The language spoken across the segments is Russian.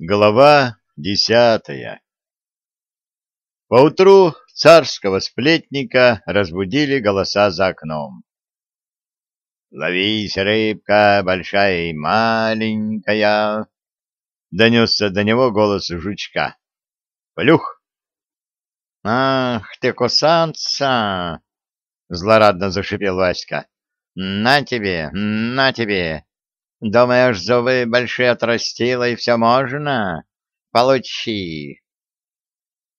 Глава десятая Поутру царского сплетника разбудили голоса за окном. «Ловись, рыбка, большая и маленькая!» Донесся до него голос жучка. «Плюх!» «Ах ты, кусанца!» — злорадно зашипел Васька. «На тебе, на тебе! Думаешь, зубы большие отрастила и все можно? Получи.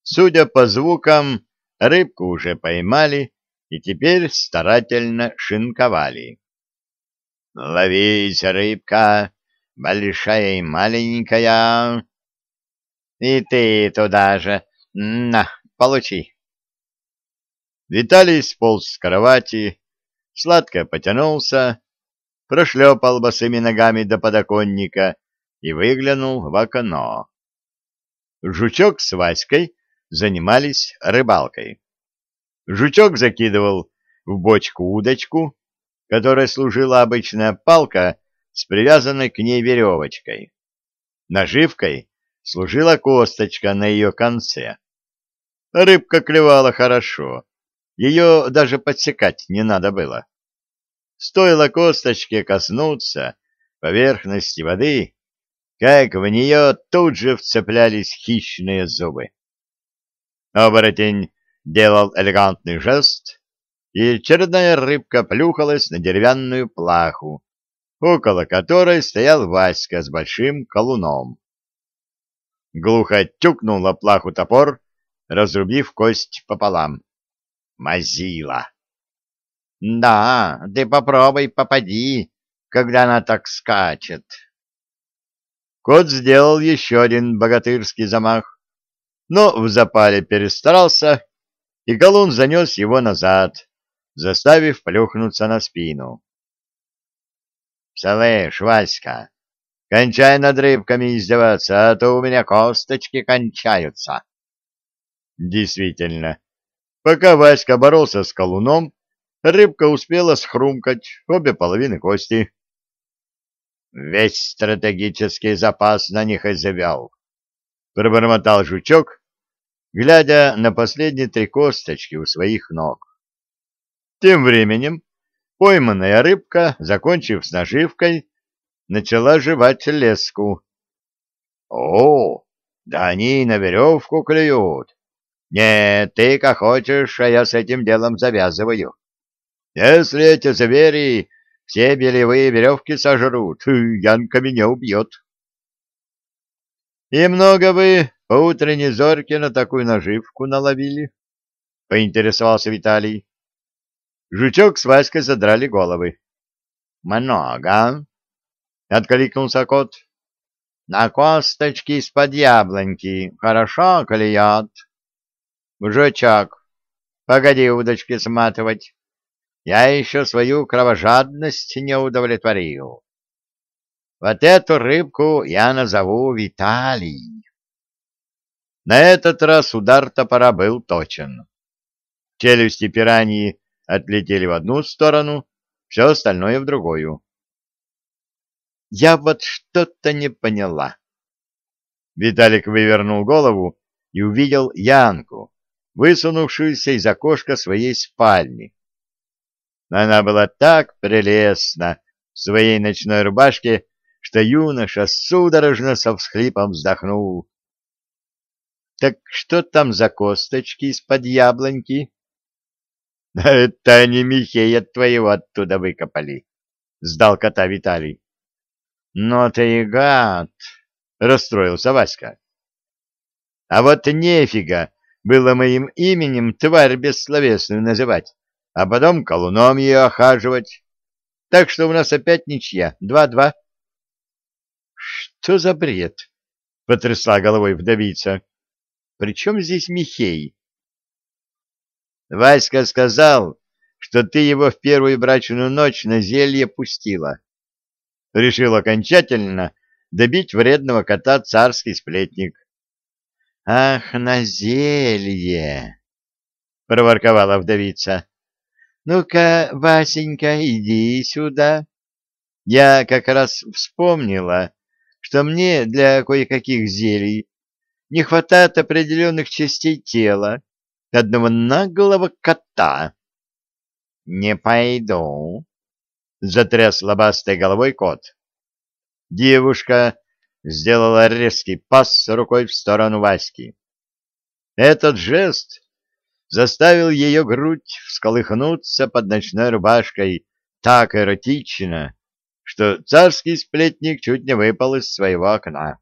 Судя по звукам, рыбку уже поймали и теперь старательно шинковали. Ловись, рыбка, большая и маленькая. И ты туда же. На, получи. Виталий сполз с кровати, сладко потянулся, прошлепал босыми ногами до подоконника и выглянул в окно. Жучок с Васькой занимались рыбалкой. Жучок закидывал в бочку удочку, которая служила обычная палка с привязанной к ней веревочкой. Наживкой служила косточка на ее конце. Рыбка клевала хорошо, ее даже подсекать не надо было. Стоило косточке коснуться поверхности воды, как в нее тут же вцеплялись хищные зубы. Оборотень делал элегантный жест, и очередная рыбка плюхалась на деревянную плаху, около которой стоял Васька с большим колуном. Глухо тюкнул плаху топор, разрубив кость пополам. Мазила! Да, ты попробуй попади, когда она так скачет. Кот сделал еще один богатырский замах, но в запале перестарался, и колун занес его назад, заставив плюхнуться на спину. — Слышь, Васька, кончай над рыбками издеваться, а то у меня косточки кончаются. Действительно, пока Васька боролся с колуном, рыбка успела схрумкать обе половины кости. Весь стратегический запас на них и завел. Пробормотал жучок, глядя на последние три косточки у своих ног. Тем временем пойманная рыбка, закончив с наживкой, начала жевать леску. — О, да они на веревку клюют. Нет, ты как хочешь, а я с этим делом завязываю. Если эти звери все белевые веревки сожрут, Янка меня убьет. — И много вы по утренней зорьке на такую наживку наловили? — поинтересовался Виталий. Жучок с Васькой задрали головы. — Много, — откликнулся кот. — На косточки из-под яблоньки хорошо клюет. — Жучок, погоди удочки сматывать я еще свою кровожадность не удовлетворил. Вот эту рыбку я назову Виталий. На этот раз удар топора был точен. Челюсти пираньи отлетели в одну сторону, все остальное в другую. Я вот что-то не поняла. Виталик вывернул голову и увидел Янку, высунувшуюся из окошка своей спальни. Она была так прелестна в своей ночной рубашке, что юноша судорожно со всхлипом вздохнул. — Так что там за косточки из-под яблоньки? — Это они Михея твоего оттуда выкопали, — сдал кота Виталий. — Но ты и гад, — расстроился Васька. — А вот нефига было моим именем тварь бессловесную называть а потом колуном ее охаживать. Так что у нас опять ничья, два-два. — Что за бред? — потрясла головой вдовица. — Причем здесь Михей? — Васька сказал, что ты его в первую брачную ночь на зелье пустила. Решил окончательно добить вредного кота царский сплетник. — Ах, на зелье! — проворковала вдовица. Ну-ка, Васенька, иди сюда. Я как раз вспомнила, что мне для кое-каких зелий не хватает определенных частей тела одного наглого кота. — Не пойду, — затряс лобастой головой кот. Девушка сделала резкий пас рукой в сторону Васьки. Этот жест заставил ее грудь всколыхнуться под ночной рубашкой так эротично, что царский сплетник чуть не выпал из своего окна.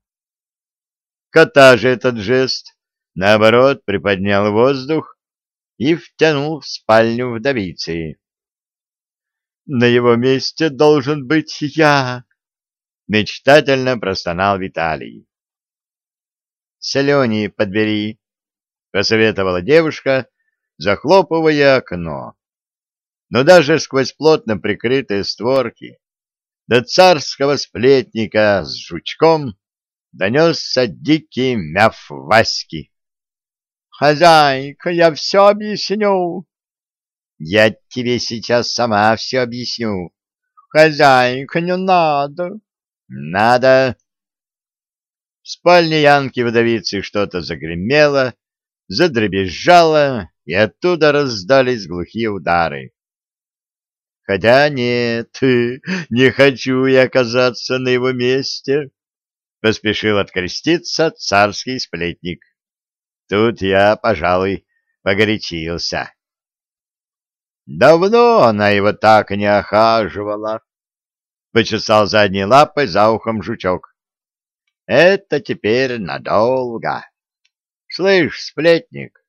Кота же этот жест, наоборот, приподнял воздух и втянул в спальню вдовицы. «На его месте должен быть я!» — мечтательно простонал Виталий. «Селени подбери», — посоветовала девушка, захлопывая окно. Но даже сквозь плотно прикрытые створки до царского сплетника с жучком донесся дикий мяв Васьки. «Хозяйка, я все объясню!» «Я тебе сейчас сама все объясню!» «Хозяйка, не надо!» «Надо!» В спальне Янки-вдовицы что-то загремело, задребезжало, и оттуда раздались глухие удары. Хотя нет, не хочу я оказаться на его месте, — поспешил откреститься царский сплетник. Тут я, пожалуй, погорячился. Давно она его так не охаживала, — почесал задней лапой за ухом жучок. Это теперь надолго. Слышь, сплетник,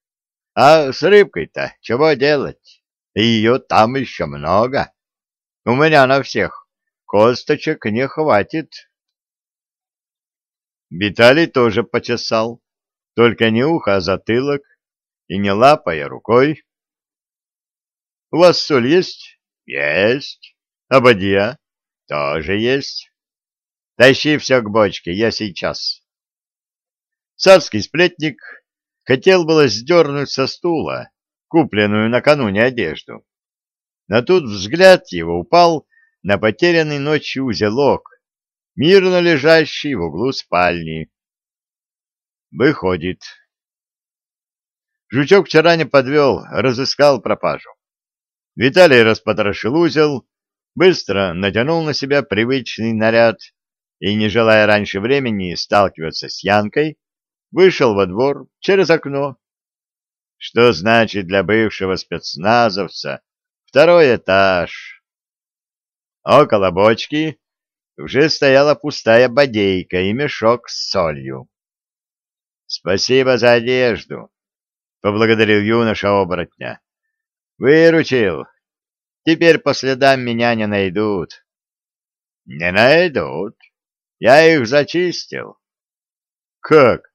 а с рыбкой-то чего делать? Ее там еще много. У меня на всех косточек не хватит. Виталий тоже почесал, только не ухо, а затылок, и не лапой, а рукой. — У вас соль есть? — Есть. — А бадья? — Тоже есть. — Тащи все к бочке, я сейчас. Царский сплетник хотел было сдернуть со стула, купленную накануне одежду. Но тут взгляд его упал на потерянный ночью узелок, мирно лежащий в углу спальни. Выходит. Жучок вчера не подвел, разыскал пропажу. Виталий распотрошил узел, быстро натянул на себя привычный наряд и, не желая раньше времени сталкиваться с Янкой, вышел во двор через окно что значит для бывшего спецназовца второй этаж. Около бочки уже стояла пустая бодейка и мешок с солью. — Спасибо за одежду, — поблагодарил юноша оборотня. — Выручил. Теперь по следам меня не найдут. — Не найдут. Я их зачистил. — Как?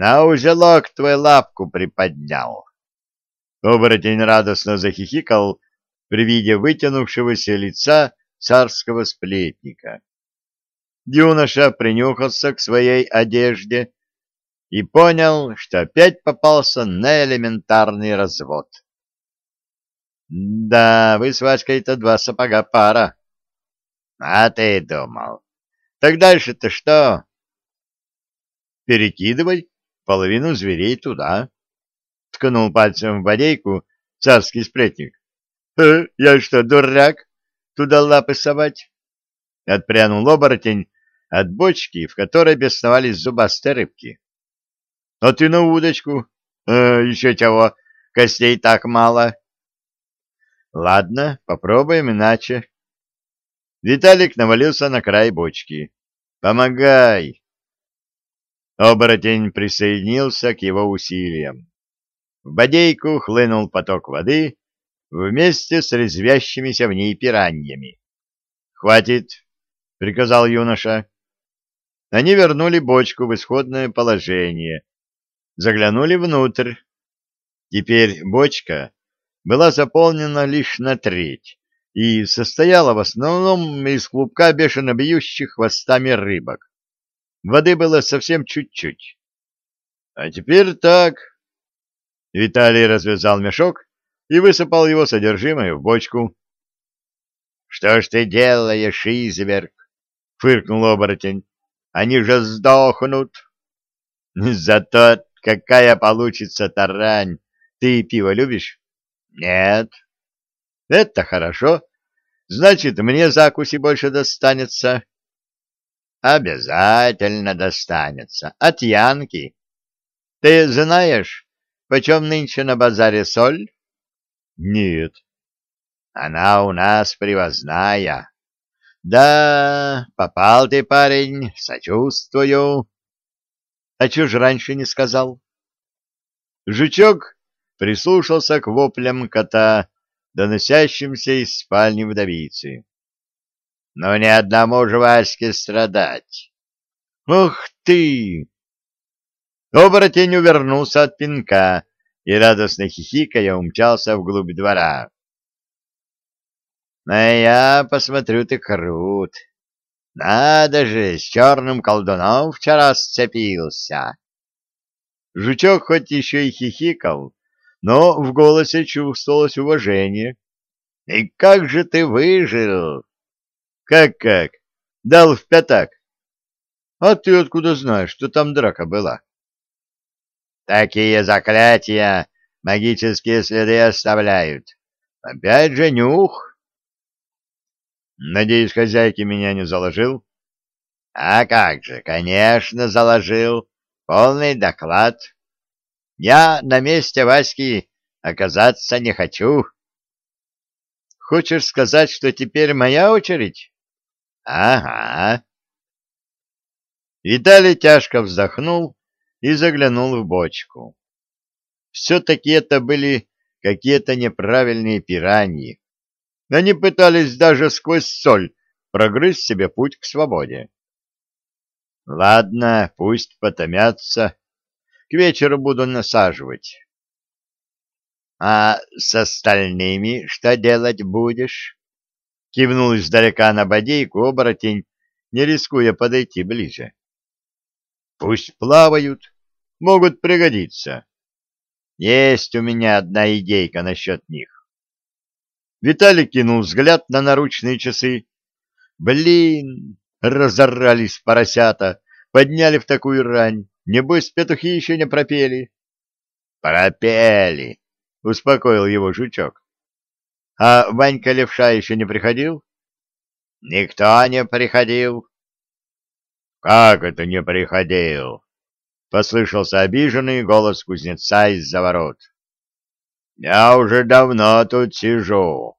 На узелок твой лапку приподнял. Оборотень радостно захихикал при виде вытянувшегося лица царского сплетника. Юноша принюхался к своей одежде и понял, что опять попался на элементарный развод. «Да, вы с Васькой-то два сапога пара». «А ты думал. Так дальше-то что?» «Перекидывай половину зверей туда. Ткнул пальцем в бодейку царский сплетник. «Э, я что, дурак? Туда лапы совать?» Отпрянул оборотень от бочки, в которой бесновались зубастые рыбки. «А ты на удочку? Э, еще чего, костей так мало». «Ладно, попробуем иначе». Виталик навалился на край бочки. «Помогай!» Оборотень присоединился к его усилиям. В бодейку хлынул поток воды вместе с резвящимися в ней пираньями. «Хватит!» — приказал юноша. Они вернули бочку в исходное положение, заглянули внутрь. Теперь бочка была заполнена лишь на треть и состояла в основном из клубка бешено бьющих хвостами рыбок. Воды было совсем чуть-чуть. А теперь так. Виталий развязал мешок и высыпал его содержимое в бочку. — Что ж ты делаешь, изверг? — фыркнул оборотень. — Они же сдохнут. — Зато какая получится тарань. Ты пиво любишь? — Нет. — Это хорошо. Значит, мне закуси больше достанется. — Обязательно достанется. От Янки. Ты знаешь, почем нынче на базаре соль? — Нет. — Она у нас привозная. Да, попал ты, парень, сочувствую. А чё ж раньше не сказал? Жучок прислушался к воплям кота, доносящимся из спальни вдовицы. Но ни одному же страдать. Ух ты! Оборотень увернулся от пинка и, радостно хихикая, умчался вглубь двора. А я посмотрю, ты крут. Надо же, с черным колдуном вчера сцепился. Жучок хоть еще и хихикал, но в голосе чувствовалось уважение. И как же ты выжил? Как-как? Дал в пятак. А ты откуда знаешь, что там драка была? Такие заклятия магические следы оставляют. Опять же нюх. Надеюсь, хозяйки меня не заложил? А как же, конечно, заложил. Полный доклад. Я на месте Васьки оказаться не хочу. Хочешь сказать, что теперь моя очередь? Ага. Виталий тяжко вздохнул и заглянул в бочку. Все-таки это были какие-то неправильные пираньи. Они пытались даже сквозь соль прогрызть себе путь к свободе. Ладно, пусть потомятся. К вечеру буду насаживать. А с остальными что делать будешь? Кивнул издалека на бодейку оборотень, не рискуя подойти ближе. Пусть плавают, могут пригодиться. Есть у меня одна идейка насчет них. Виталий кинул взгляд на наручные часы. Блин, разорались поросята, подняли в такую рань. Небось, петухи еще не пропели. Пропели, успокоил его жучок. А Ванька Левша еще не приходил? Никто не приходил. Как это не приходил? Послышался обиженный голос кузнеца из-за ворот. Я уже давно тут сижу.